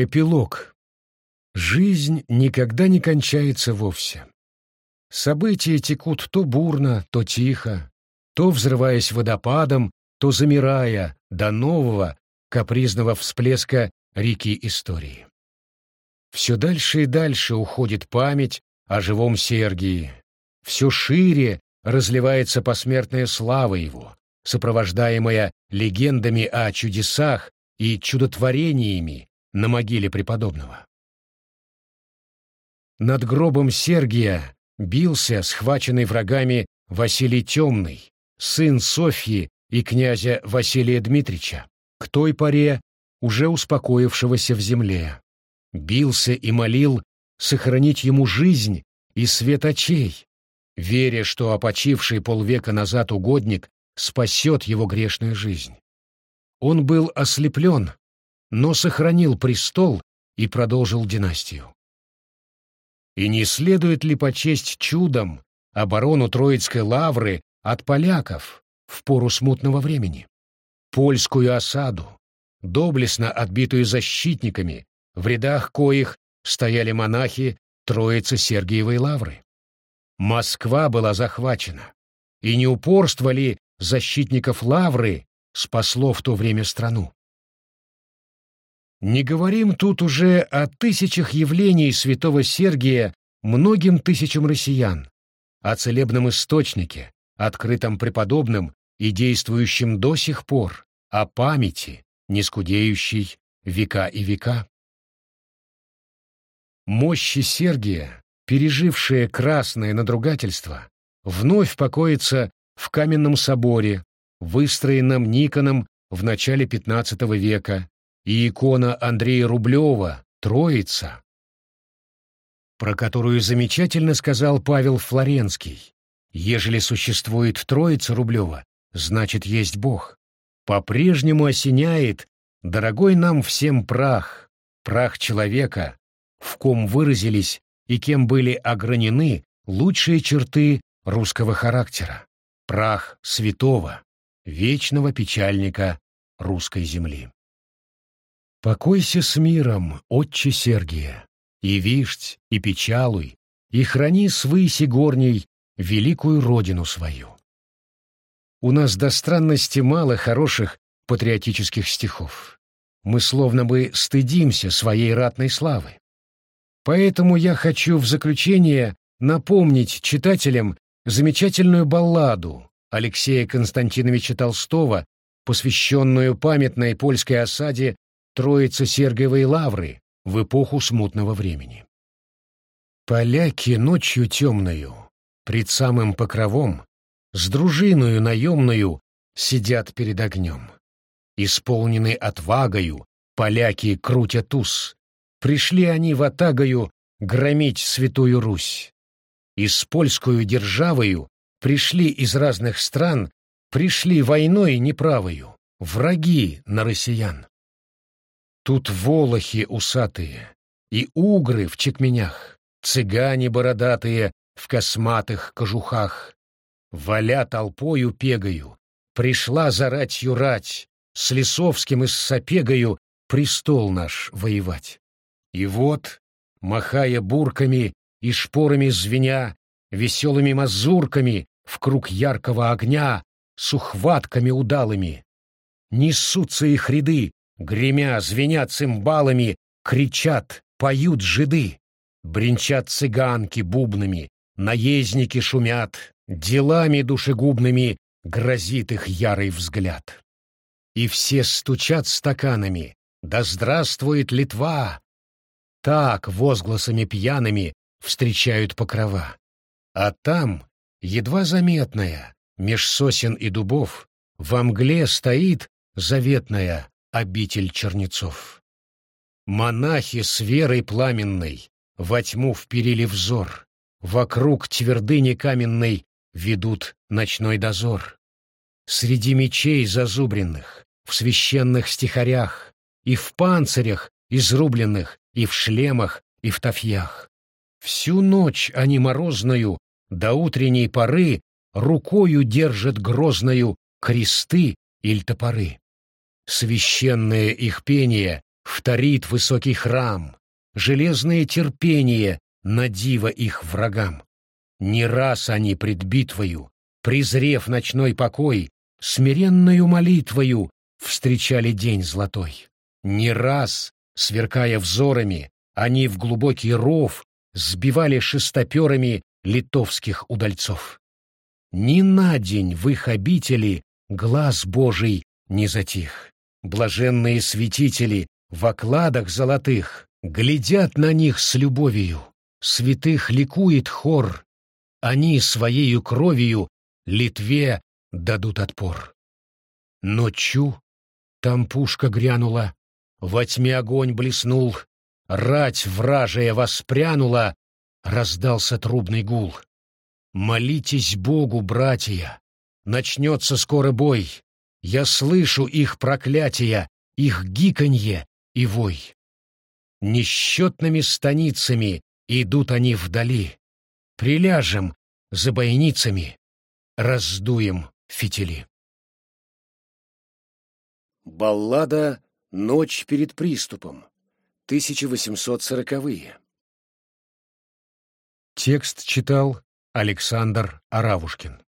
Эпилог. Жизнь никогда не кончается вовсе. События текут то бурно, то тихо, то взрываясь водопадом, то замирая до нового капризного всплеска реки истории. Все дальше и дальше уходит память о живом Сергии, все шире разливается посмертная слава его, сопровождаемая легендами о чудесах и чудотворениями, на могиле преподобного. Над гробом Сергия бился схваченный врагами Василий Темный, сын Софьи и князя Василия Дмитрича, к той поре уже успокоившегося в земле. Бился и молил сохранить ему жизнь и свет очей, веря, что опочивший полвека назад угодник спасет его грешную жизнь. Он был ослеплен но сохранил престол и продолжил династию. И не следует ли почесть чудом оборону Троицкой лавры от поляков в пору смутного времени? Польскую осаду, доблестно отбитую защитниками, в рядах коих стояли монахи Троицы Сергиевой лавры. Москва была захвачена, и не упорство ли защитников лавры спасло в то время страну? Не говорим тут уже о тысячах явлений святого Сергия многим тысячам россиян, о целебном источнике, открытом преподобным и действующем до сих пор, о памяти, не скудеющей века и века. Мощи Сергия, пережившие красное надругательство, вновь покоится в каменном соборе, выстроенном Никоном в начале XV века и икона Андрея Рублева «Троица», про которую замечательно сказал Павел Флоренский. «Ежели существует Троица Рублева, значит, есть Бог. По-прежнему осеняет дорогой нам всем прах, прах человека, в ком выразились и кем были огранены лучшие черты русского характера, прах святого, вечного печальника русской земли. Покойся с миром, отче Сергия, и вишть, и печалуй, и храни с выси горней великую родину свою. У нас до странности мало хороших патриотических стихов. Мы словно бы стыдимся своей ратной славы. Поэтому я хочу в заключение напомнить читателям замечательную балладу Алексея Константиновича Толстого, посвященную памятной польской осаде Троица Сергиевой лавры в эпоху смутного времени. Поляки ночью темною, пред самым покровом, с дружиною наемною сидят перед огнем. Исполнены отвагою, поляки крутят ус. Пришли они в атагою громить святую Русь. И с польскую державою пришли из разных стран, пришли войной неправою, враги на россиян. Тут волохи усатые и угры в чекменях, цыгане бородатые в косматых кожухах. Валя толпою пегаю, пришла зарать юрать, с Лисовским и с Сапегою престол наш воевать. И вот, махая бурками и шпорами звеня, веселыми мазурками в круг яркого огня, с ухватками удалыми, несутся их ряды, Гремя, звеня цимбалами, кричат, поют жиды. Бренчат цыганки бубнами, наездники шумят, делами душегубными грозит их ярый взгляд. И все стучат стаканами «Да здравствует Литва!» Так возгласами пьяными встречают покрова. А там, едва заметная, меж сосен и дубов, во мгле стоит заветная обитель чернецов. Монахи с верой пламенной во тьму вперили взор, вокруг твердыни каменной ведут ночной дозор. Среди мечей зазубренных, в священных стихарях, и в панцирях изрубленных, и в шлемах, и в тафьях. Всю ночь они морозною до утренней поры рукою держат грозною кресты или топоры. Священное их пение вторит высокий храм, железное терпение на диво их врагам. Не раз они пред битвою, презрев ночной покой, смиренную молитвою встречали день золотой. Не раз, сверкая взорами, они в глубокий ров сбивали шестоперами литовских удальцов. Ни на день в их обители глаз Божий не затих. Блаженные святители в окладах золотых глядят на них с любовью. Святых ликует хор. Они своею кровью Литве дадут отпор. Ночью там пушка грянула, во тьме огонь блеснул, рать вражая воспрянула, раздался трубный гул. Молитесь Богу, братья, начнется скоро бой. Я слышу их проклятия, их гиканье и вой. Несчетными станицами идут они вдали. Приляжем за бойницами, раздуем фитили. Баллада «Ночь перед приступом» 1840-е Текст читал Александр Аравушкин